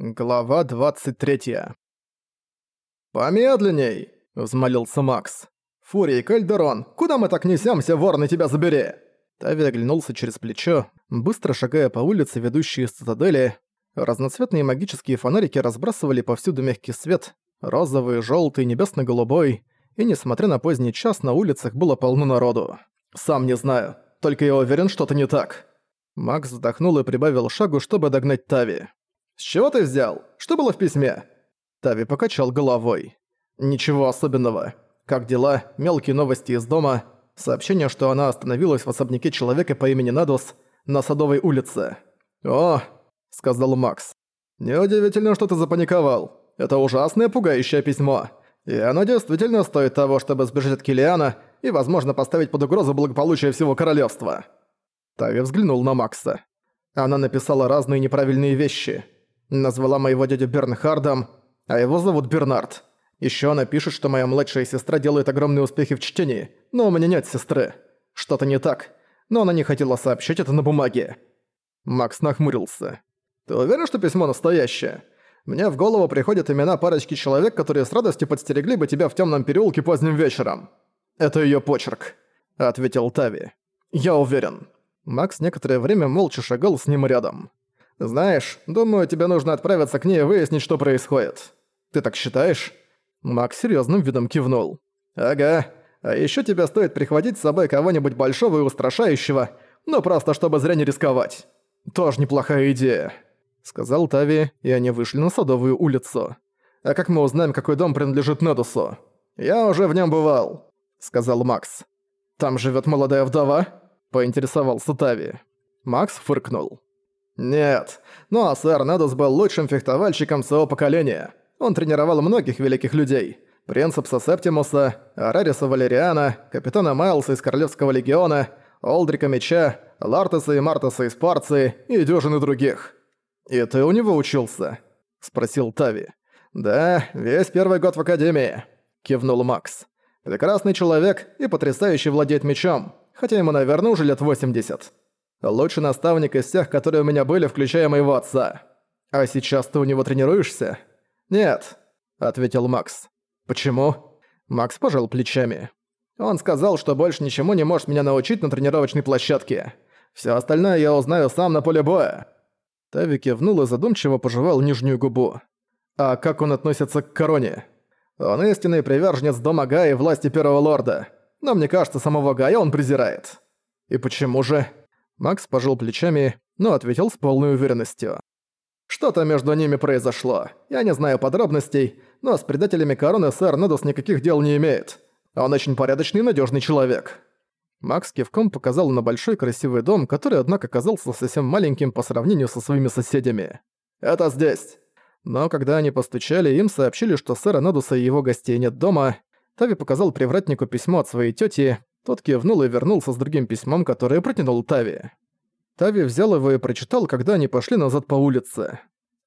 Глава 23. «Помедленней!» – взмолился Макс. «Фурий, Кальдерон, куда мы так несёмся, ворны, тебя забери!» Тави оглянулся через плечо, быстро шагая по улице, ведущей из цитадели. Разноцветные магические фонарики разбрасывали повсюду мягкий свет, розовый, жёлтый, небесно-голубой, и несмотря на поздний час, на улицах было полно народу. «Сам не знаю, только я уверен, что-то не так». Макс вздохнул и прибавил шагу, чтобы догнать Тави. «С чего ты взял? Что было в письме?» Тави покачал головой. «Ничего особенного. Как дела? Мелкие новости из дома. Сообщение, что она остановилась в особняке человека по имени Надус на Садовой улице». «О!» – сказал Макс. «Неудивительно, что ты запаниковал. Это ужасное, пугающее письмо. И оно действительно стоит того, чтобы сбежать от Килиана и, возможно, поставить под угрозу благополучие всего королевства». Тави взглянул на Макса. Она написала разные неправильные вещи – Назвала моего дядю Бернхардом, а его зовут Бернард. Ещё она пишет, что моя младшая сестра делает огромные успехи в чтении, но у меня нет сестры. Что-то не так, но она не хотела сообщить это на бумаге. Макс нахмурился. «Ты уверен, что письмо настоящее? Мне в голову приходят имена парочки человек, которые с радостью подстерегли бы тебя в тёмном переулке поздним вечером. Это её почерк», — ответил Тави. «Я уверен». Макс некоторое время молча шагал с ним рядом. «Знаешь, думаю, тебе нужно отправиться к ней и выяснить, что происходит. Ты так считаешь?» Макс серьезным видом кивнул. «Ага. А еще тебе стоит прихватить с собой кого-нибудь большого и устрашающего, ну просто чтобы зря не рисковать. Тоже неплохая идея», — сказал Тави, и они вышли на Садовую улицу. «А как мы узнаем, какой дом принадлежит Недусу?» «Я уже в нем бывал», — сказал Макс. «Там живет молодая вдова?» — поинтересовался Тави. Макс фыркнул. Нет, но сэр Недус был лучшим фехтовальщиком своего поколения. Он тренировал многих великих людей. Принцепса Септимуса, Арариса Валериана, капитана Майлса из Королевского легиона, Олдрика Меча, Лартеса и Мартеса из Парции и дюжины других. «И ты у него учился?» – спросил Тави. «Да, весь первый год в Академии», – кивнул Макс. «Прекрасный человек и потрясающе владеет мечом, хотя ему, наверное, уже лет 80. Лучший наставник из всех, которые у меня были, включая моего отца. А сейчас ты у него тренируешься? Нет, ответил Макс. Почему? Макс пожал плечами. Он сказал, что больше ничему не может меня научить на тренировочной площадке. Все остальное я узнаю сам на поле боя. Тави кивнул и задумчиво пожевал нижнюю губу. А как он относится к короне? Он истинный приверженец дома Гая и власти Первого Лорда. Но мне кажется, самого Гая он презирает. И почему же? Макс пожал плечами, но ответил с полной уверенностью. «Что-то между ними произошло. Я не знаю подробностей, но с предателями короны сэр Недус никаких дел не имеет. Он очень порядочный и надежный человек». Макс кивком показал на большой красивый дом, который, однако, казался совсем маленьким по сравнению со своими соседями. «Это здесь». Но когда они постучали, им сообщили, что сэра Недуса и его гостей нет дома. Тави показал привратнику письмо от своей тети, тот кивнул и вернулся с другим письмом, которое протянул Тави. Тави взял его и прочитал, когда они пошли назад по улице.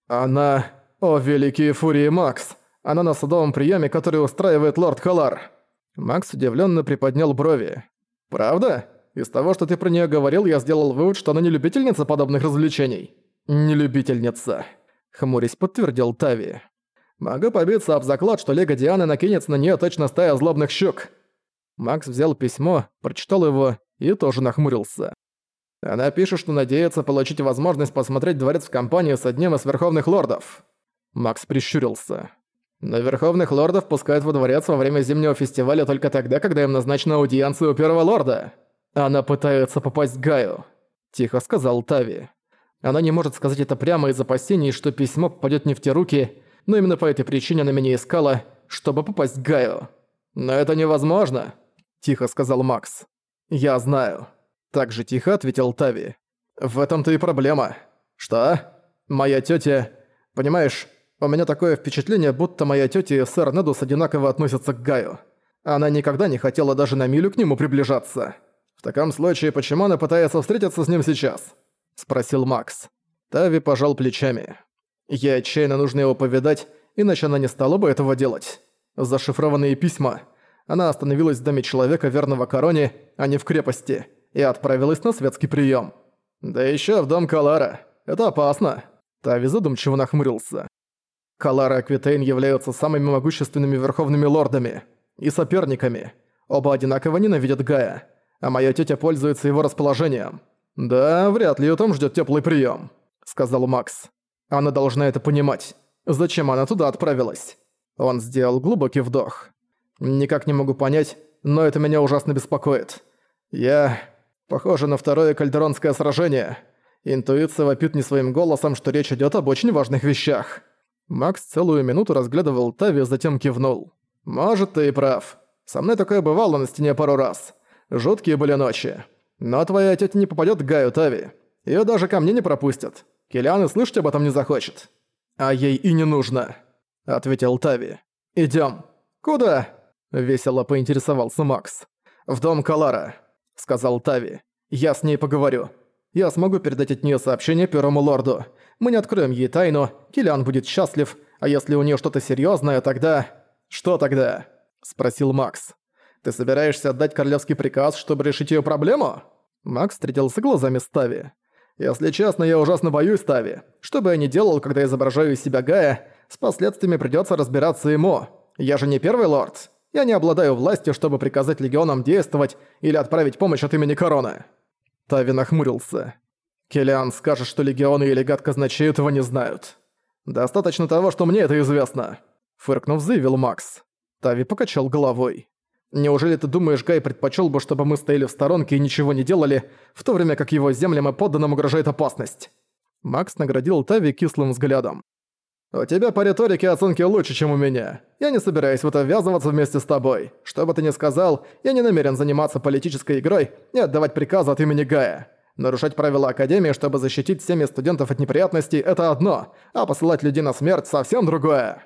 «Она... О, великие фурии Макс! Она на судовом приеме, который устраивает лорд Халар!» Макс удивленно приподнял брови. «Правда? Из того, что ты про нее говорил, я сделал вывод, что она не любительница подобных развлечений». «Не любительница», — хмурясь подтвердил Тави. «Могу побиться об заклад, что Лего Дианы накинется на нее точно стая злобных щук. Макс взял письмо, прочитал его и тоже нахмурился. Она пишет, что надеется получить возможность посмотреть дворец в компании с одним из верховных лордов. Макс прищурился. Но верховных лордов пускают во дворец во время зимнего фестиваля только тогда, когда им назначена аудиенция у первого лорда. Она пытается попасть к Гаю, тихо сказал Тави. Она не может сказать это прямо из опасений, что письмо попадет не в те руки, но именно по этой причине она меня искала, чтобы попасть к Гаю. Но это невозможно тихо сказал Макс. «Я знаю». Так же тихо ответил Тави. «В этом-то и проблема». «Что?» «Моя тётя... Понимаешь, у меня такое впечатление, будто моя тётя и сэр Недус одинаково относятся к Гаю. Она никогда не хотела даже на милю к нему приближаться. В таком случае, почему она пытается встретиться с ним сейчас?» Спросил Макс. Тави пожал плечами. Ей отчаянно нужно его повидать, иначе она не стала бы этого делать. Зашифрованные письма она остановилась в доме человека, верного короне, а не в крепости, и отправилась на светский прием. Да еще в дом Калара. Это опасно. Тави задумчиво нахмурился. Калара и Аквитейн являются самыми могущественными верховными лордами и соперниками. Оба одинаково ненавидят Гая, а моя тетя пользуется его расположением. Да, вряд ли ее там ждет теплый прием, сказал Макс. Она должна это понимать. Зачем она туда отправилась? Он сделал глубокий вдох. Никак не могу понять, но это меня ужасно беспокоит. Я... Похоже на второе кальдеронское сражение. Интуиция вопит не своим голосом, что речь идет об очень важных вещах. Макс целую минуту разглядывал Тави, затем кивнул. «Может, ты и прав. Со мной такое бывало на стене пару раз. Жуткие были ночи. Но твоя тетя не попадет к Гаю Тави. Ее даже ко мне не пропустят. Киллиан и слышать об этом не захочет. А ей и не нужно», — ответил Тави. Идем. «Куда?» — весело поинтересовался Макс. «В дом Калара», — сказал Тави. «Я с ней поговорю. Я смогу передать от нее сообщение Первому Лорду. Мы не откроем ей тайну, Киллиан будет счастлив, а если у нее что-то серьезное, тогда...» «Что тогда?» — спросил Макс. «Ты собираешься отдать королевский приказ, чтобы решить ее проблему?» Макс встретился глазами с Тави. «Если честно, я ужасно боюсь Тави. Что бы я ни делал, когда изображаю из себя Гая, с последствиями придется разбираться ему. Я же не первый лорд. Я не обладаю властью, чтобы приказать легионам действовать или отправить помощь от имени короны». Тави нахмурился. Келиан скажет, что легионы и легат казначей этого не знают. «Достаточно того, что мне это известно», — фыркнув, заявил Макс. Тави покачал головой. «Неужели ты думаешь, Гай предпочел бы, чтобы мы стояли в сторонке и ничего не делали, в то время как его землям и подданным угрожает опасность?» Макс наградил Тави кислым взглядом. «У тебя по риторике оценки лучше, чем у меня. Я не собираюсь в это ввязываться вместе с тобой. Что бы ты ни сказал, я не намерен заниматься политической игрой и отдавать приказы от имени Гая. Нарушать правила Академии, чтобы защитить семьи студентов от неприятностей – это одно, а посылать людей на смерть – совсем другое».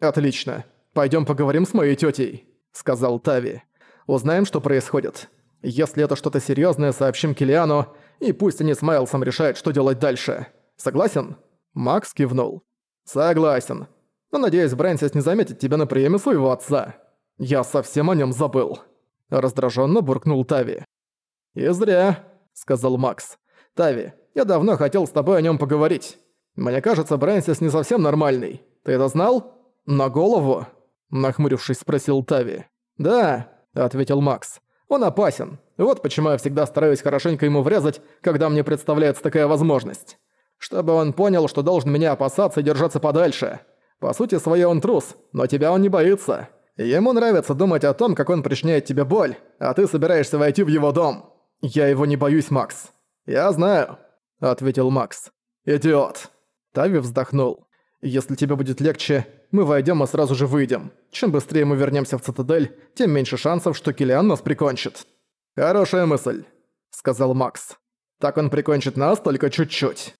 «Отлично. Пойдем поговорим с моей тетей», – сказал Тави. «Узнаем, что происходит. Если это что-то серьезное, сообщим Килиану, и пусть они с Майлсом решают, что делать дальше. Согласен?» Макс кивнул. «Согласен. Но надеюсь, Брэнсис не заметит тебя на приеме своего отца. Я совсем о нем забыл». Раздраженно буркнул Тави. «И зря», — сказал Макс. «Тави, я давно хотел с тобой о нем поговорить. Мне кажется, Брэнсис не совсем нормальный. Ты это знал? На голову?» Нахмурившись, спросил Тави. «Да», — ответил Макс. «Он опасен. Вот почему я всегда стараюсь хорошенько ему врезать, когда мне представляется такая возможность» чтобы он понял, что должен меня опасаться и держаться подальше. По сути своей он трус, но тебя он не боится. Ему нравится думать о том, как он причиняет тебе боль, а ты собираешься войти в его дом. Я его не боюсь, Макс. Я знаю, ответил Макс. Идиот. Тави вздохнул. Если тебе будет легче, мы войдем и сразу же выйдем. Чем быстрее мы вернемся в цитадель, тем меньше шансов, что Килиан нас прикончит. Хорошая мысль, сказал Макс. Так он прикончит нас только чуть-чуть.